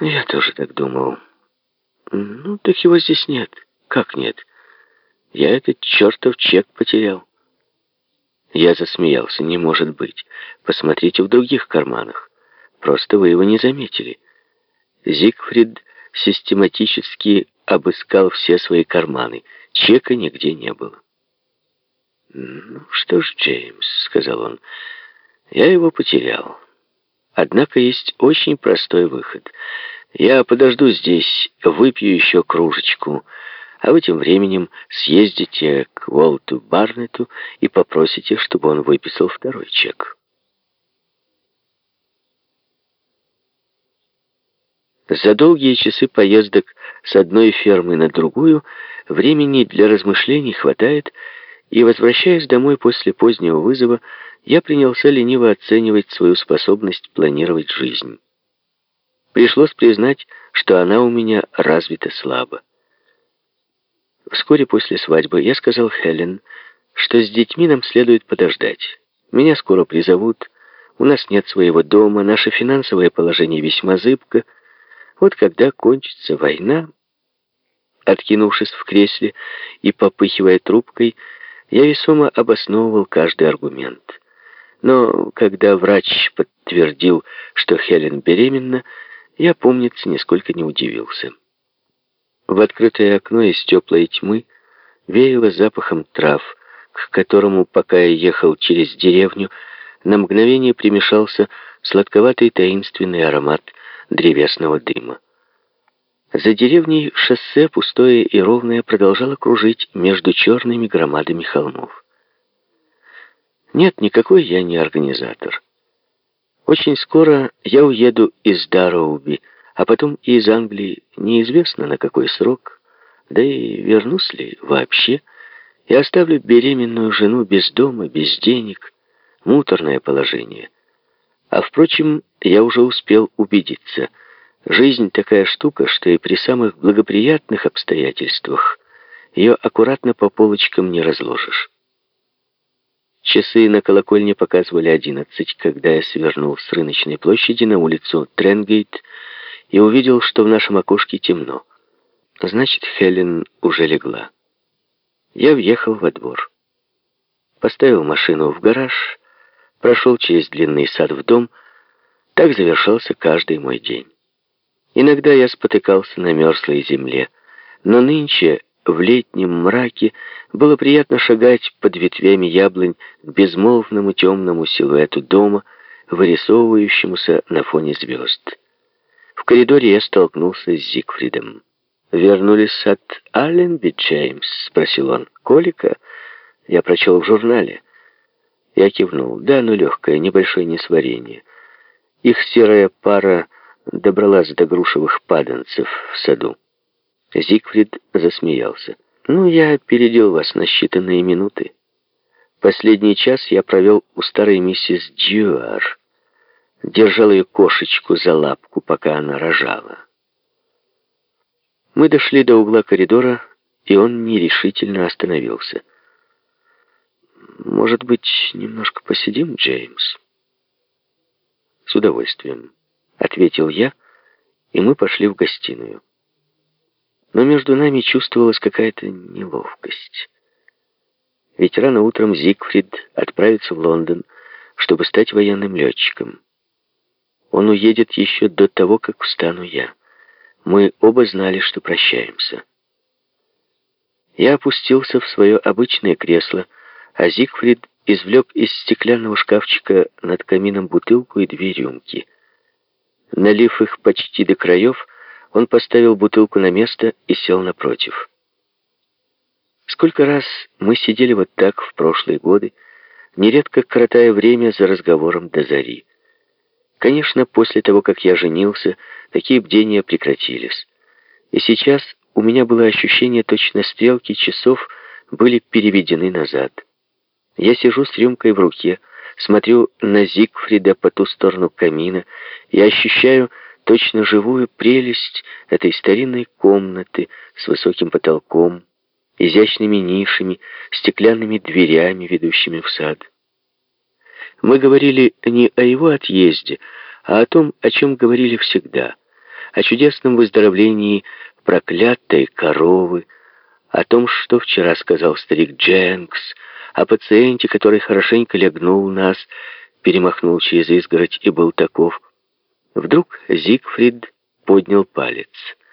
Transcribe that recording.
Я тоже так думал. Ну, так его здесь нет. Как нет? Я этот чертов чек потерял. Я засмеялся. Не может быть. Посмотрите в других карманах. Просто вы его не заметили. Зигфрид систематически обыскал все свои карманы. Чека нигде не было. «Ну что ж, Джеймс», — сказал он, — «я его потерял. Однако есть очень простой выход. Я подожду здесь, выпью еще кружечку, а вы тем временем съездите к Уолту Барнету и попросите, чтобы он выписал второй чек». За долгие часы поездок с одной фермы на другую времени для размышлений хватает, и, возвращаясь домой после позднего вызова, я принялся лениво оценивать свою способность планировать жизнь. Пришлось признать, что она у меня развита слабо. Вскоре после свадьбы я сказал Хелен, что с детьми нам следует подождать. Меня скоро призовут, у нас нет своего дома, наше финансовое положение весьма зыбко, вот когда кончится война, откинувшись в кресле и попыхивая трубкой, я весомо обосновывал каждый аргумент. Но когда врач подтвердил, что Хелен беременна, я, помнится, нисколько не удивился. В открытое окно из теплой тьмы веяло запахом трав, к которому, пока я ехал через деревню, на мгновение примешался сладковатый таинственный аромат древесного дыма. За деревней шоссе, пустое и ровное, продолжало кружить между черными громадами холмов. Нет, никакой я не организатор. Очень скоро я уеду из Дароуби, а потом и из Англии, неизвестно на какой срок, да и вернусь ли вообще, и оставлю беременную жену без дома, без денег, муторное положение. А впрочем, я уже успел убедиться, жизнь такая штука, что и при самых благоприятных обстоятельствах ее аккуратно по полочкам не разложишь. Часы на колокольне показывали одиннадцать, когда я свернул с рыночной площади на улицу Тренгейт и увидел, что в нашем окошке темно. Значит, Хелен уже легла. Я въехал во двор. Поставил машину в гараж, прошел через длинный сад в дом. Так завершался каждый мой день. Иногда я спотыкался на мерзлой земле, но нынче, в летнем мраке, было приятно шагать под ветвями яблонь к безмолвному темному силуэту дома, вырисовывающемуся на фоне звезд. В коридоре я столкнулся с Зигфридом. «Вернулись от Алленби, Джеймс?» — спросил он. «Колика?» Я прочел в журнале. Я кивнул. Да, но легкое, небольшое несварение. Их серая пара добралась до грушевых паданцев в саду. Зигфрид засмеялся. «Ну, я опередил вас на считанные минуты. Последний час я провел у старой миссис Дьюар. Держал ее кошечку за лапку, пока она рожала. Мы дошли до угла коридора, и он нерешительно остановился. «Может быть, немножко посидим, Джеймс?» «С удовольствием», — ответил я, и мы пошли в гостиную. Но между нами чувствовалась какая-то неловкость. Ведь рано утром Зигфрид отправится в Лондон, чтобы стать военным летчиком. Он уедет еще до того, как встану я. Мы оба знали, что прощаемся. Я опустился в свое обычное кресло, а Зигфрид извлек из стеклянного шкафчика над камином бутылку и две рюмки. Налив их почти до краев, он поставил бутылку на место и сел напротив. Сколько раз мы сидели вот так в прошлые годы, нередко коротая время за разговором до зари. Конечно, после того, как я женился, такие бдения прекратились. И сейчас у меня было ощущение, точно стрелки часов были переведены назад. Я сижу с рюмкой в руке, смотрю на Зигфрида по ту сторону камина и ощущаю точно живую прелесть этой старинной комнаты с высоким потолком, изящными нишами, стеклянными дверями, ведущими в сад. Мы говорили не о его отъезде, а о том, о чем говорили всегда, о чудесном выздоровлении проклятой коровы, о том, что вчера сказал старик Дженкс, о пациенте, который хорошенько легнул нас, перемахнул через изгородь и был таков. Вдруг Зигфрид поднял палец —